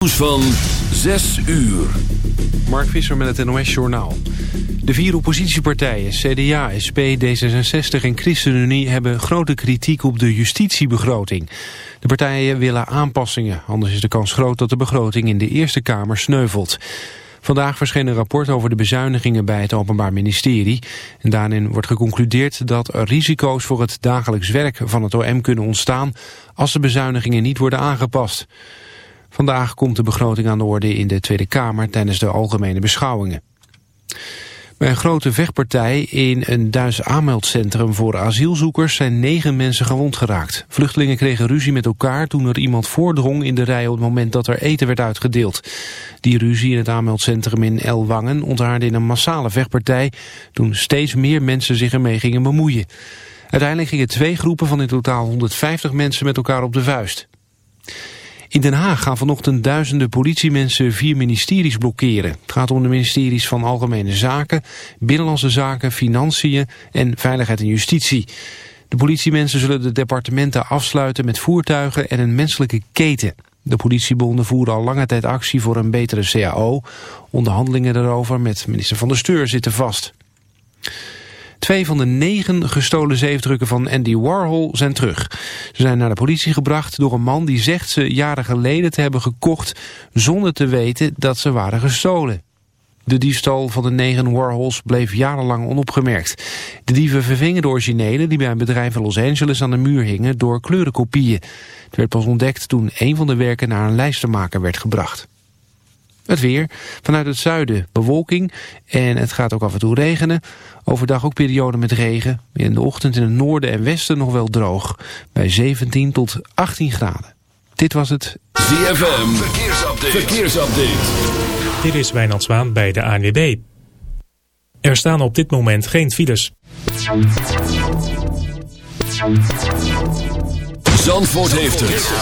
Nieuws van 6 uur. Mark Visser met het NOS Journaal. De vier oppositiepartijen, CDA, SP, D66 en ChristenUnie... hebben grote kritiek op de justitiebegroting. De partijen willen aanpassingen, anders is de kans groot... dat de begroting in de Eerste Kamer sneuvelt. Vandaag verscheen een rapport over de bezuinigingen bij het Openbaar Ministerie. En daarin wordt geconcludeerd dat er risico's voor het dagelijks werk van het OM kunnen ontstaan... als de bezuinigingen niet worden aangepast. Vandaag komt de begroting aan de orde in de Tweede Kamer tijdens de algemene beschouwingen. Bij een grote vechtpartij in een Duits aanmeldcentrum voor asielzoekers zijn negen mensen gewond geraakt. Vluchtelingen kregen ruzie met elkaar toen er iemand voordrong in de rij op het moment dat er eten werd uitgedeeld. Die ruzie in het aanmeldcentrum in Elwangen ontaarde in een massale vechtpartij toen steeds meer mensen zich ermee gingen bemoeien. Uiteindelijk gingen twee groepen van in totaal 150 mensen met elkaar op de vuist. In Den Haag gaan vanochtend duizenden politiemensen vier ministeries blokkeren. Het gaat om de ministeries van Algemene Zaken, Binnenlandse Zaken, Financiën en Veiligheid en Justitie. De politiemensen zullen de departementen afsluiten met voertuigen en een menselijke keten. De politiebonden voeren al lange tijd actie voor een betere CAO. Onderhandelingen daarover met minister Van der Steur zitten vast. Twee van de negen gestolen zeefdrukken van Andy Warhol zijn terug. Ze zijn naar de politie gebracht door een man die zegt ze jaren geleden te hebben gekocht... zonder te weten dat ze waren gestolen. De diefstal van de negen Warhols bleef jarenlang onopgemerkt. De dieven vervingen de originele die bij een bedrijf in Los Angeles aan de muur hingen door kleurenkopieën. Het werd pas ontdekt toen een van de werken naar een lijstenmaker werd gebracht. Het weer. Vanuit het zuiden bewolking en het gaat ook af en toe regenen. Overdag ook periode met regen. In de ochtend in het noorden en westen nog wel droog. Bij 17 tot 18 graden. Dit was het ZFM. Verkeersupdate. Verkeersupdate. Dit is Wijnand Zwaan bij de ANWB. Er staan op dit moment geen files. Zandvoort heeft het.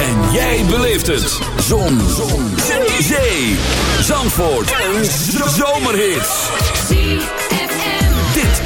En jij beleeft het. Zon. Zon. Zee. Zandvoort. Een zomerhit.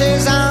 passes on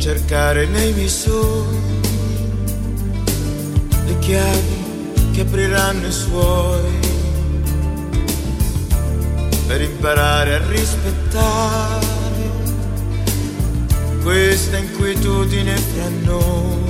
Cercare nei miei le chiavi che apriranno i suoi per imparare a rispettare questa inquietudine fra noi.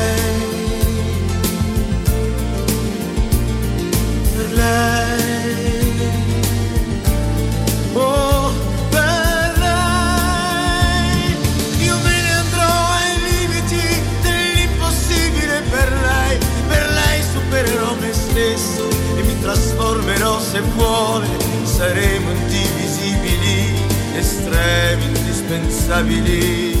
Lei. Oh, lei. Io me ne andrò ai limiti dell'impossibile per lei. Per lei supererò me stesso e mi trasformerò se vuole. Saremo indivisibili, estremi, indispensabili.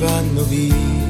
vanno via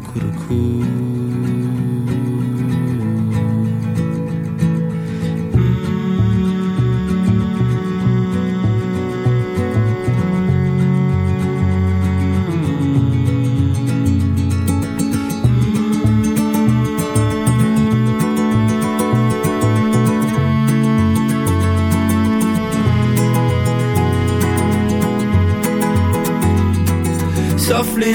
cuckoo. softly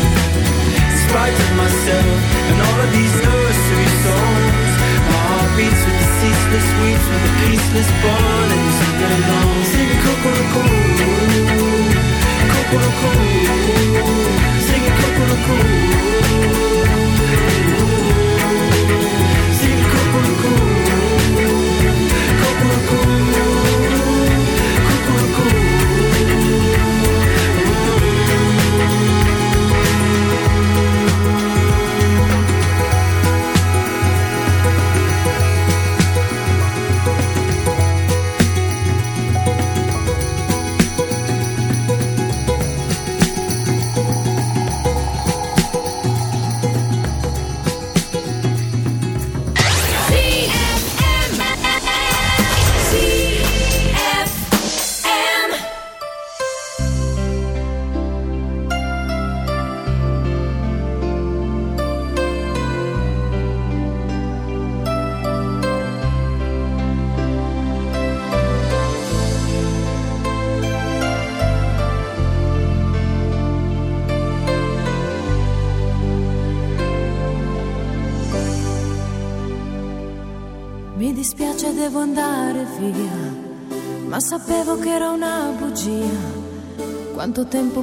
in myself and all of these nursery songs. My heart beats with the ceaseless weeps, with the peaceless to belong. Sing cuckoo,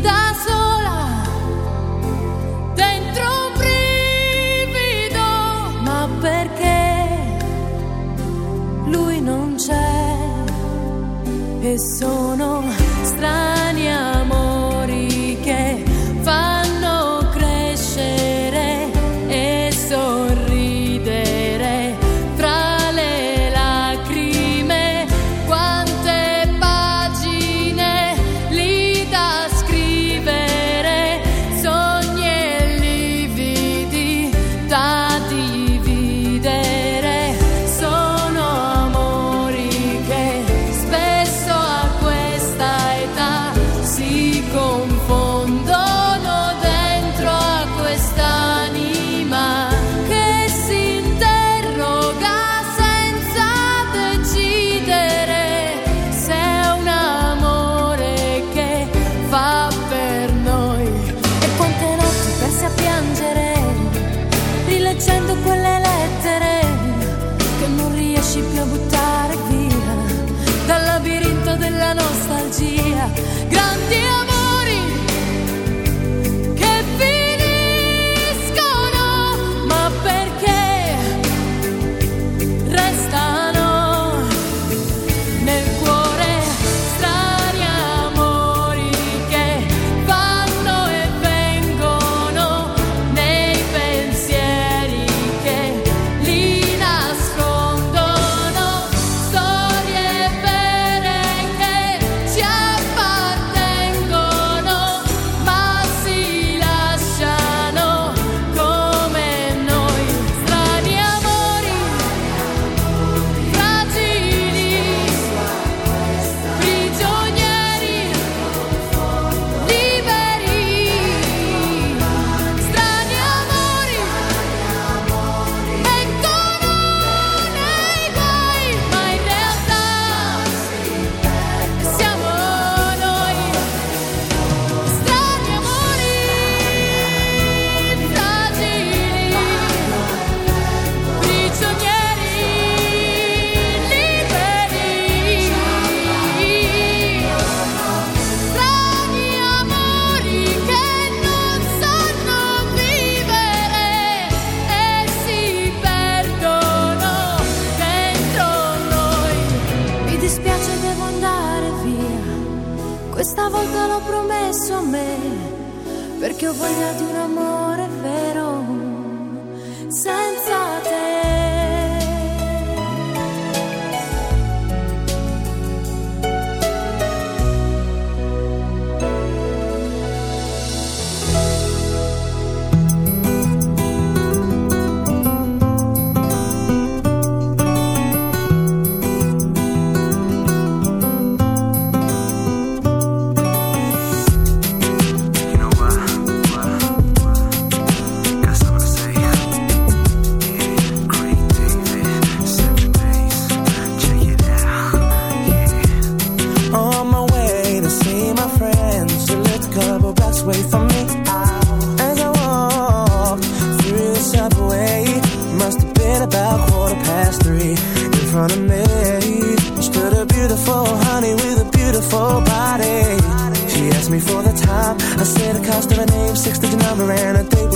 da sola, dentro un brivido, ma perché lui non c'è? E sono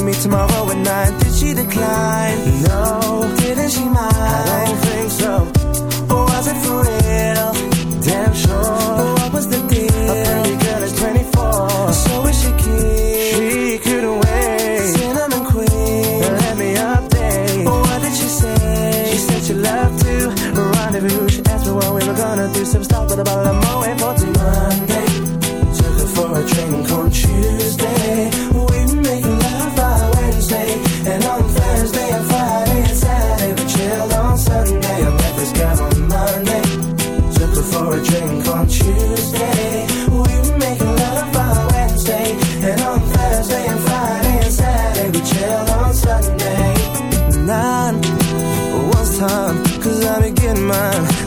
me tomorrow at nine. Did she decline? No. Didn't she mind? I don't think so. Or was it for real? Damn sure.